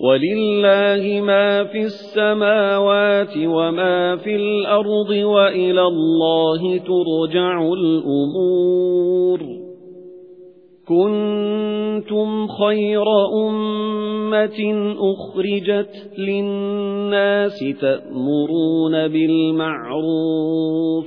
وَلِلَّهِ مَا فِي السَّمَاوَاتِ وَمَا فِي الْأَرْضِ وَإِلَى اللَّهِ تُرْجَعُ الْأُمُورُ. كُنتُمْ خَيْرَ أُمَّةٍ أُخْرِجَتْ لِلنَّاسِ تَأْمُرُونَ بِالْمَعْرُوفِ.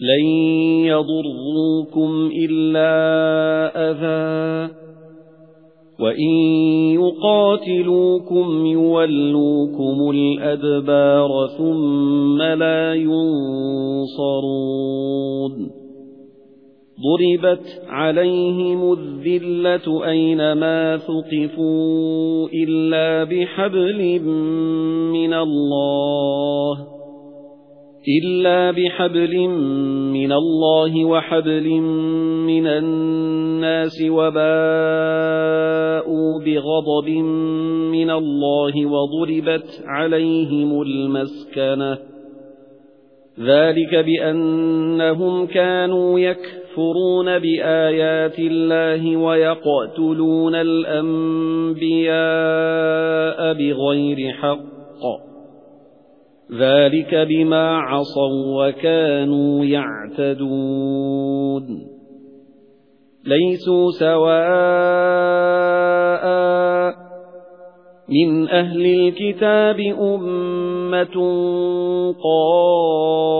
لَن يَضُرُّوكُمْ إِلَّا أَذًى وَإِن يُقَاتِلُوكُمْ يُوَلُّوكُمُ الْأَدْبَارَ ثُمَّ لَا يُنصَرُونَ ضُرِبَتْ عَلَيْهِمُ الذِّلَّةُ أَيْنَمَا ثُقِفُوا إِلَّا بِحَبْلٍ مِّنَ اللَّهِ إِلَّا بِحَبْلٍ مِّنَ اللَّهِ وَحَبْلٍ مِّنَ النَّاسِ وَبَاءُوا بِغَضَبٍ مِّنَ اللَّهِ وَضُرِبَتْ عَلَيْهِمُ الْمَسْكَنَةُ ذَلِكَ بِأَنَّهُمْ كَانُوا يَكْفُرُونَ بِآيَاتِ اللَّهِ وَيَقْتُلُونَ الْأَنبِيَاءَ بِغَيْرِ حَقٍّ ذَلِكَ بِمَا عَصَوا وَكَانُوا يَعْتَدُونَ. لَيْسُوا سَوَاءً مِنْ أَهْلِ الْكِتَابِ أُمَّةٌ قَائِمَةٌ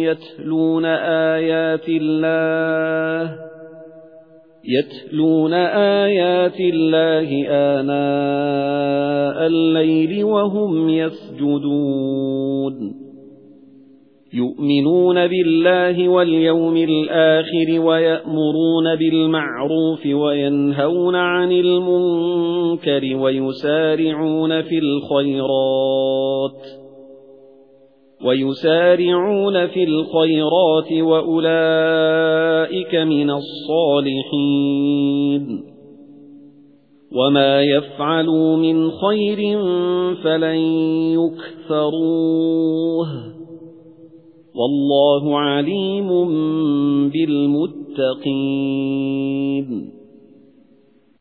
يَتْلُونَ آيَاتِ اللَّهِ يَتْلُونَ آيَاتِ اللَّهِ آنَاءَ اللَّيْلِ وَهُمْ يَسْجُدُونَ. يُؤْمِنُونَ بِاللَّهِ وَالْيَوْمِ الْآخِرِ وَيَأْمُرُونَ بِالْمَعْرُوفِ وَيَنْهَوْنَ عَنِ الْمُنكَرِ وَيُسَارِعُونَ فِي الْخَيْرَاتِ. وَيُسَارِعُونَ فِي الْخَيْرَاتِ وَأُولَئِكَ مِنَ الصَّالِحِينَ. وَمَا يَفْعَلُوا مِنْ خَيْرٍ فَلَن يُكْفَرُوهُ. وَاللَّهُ عَلِيمٌ بِالْمُتَّقِينَ.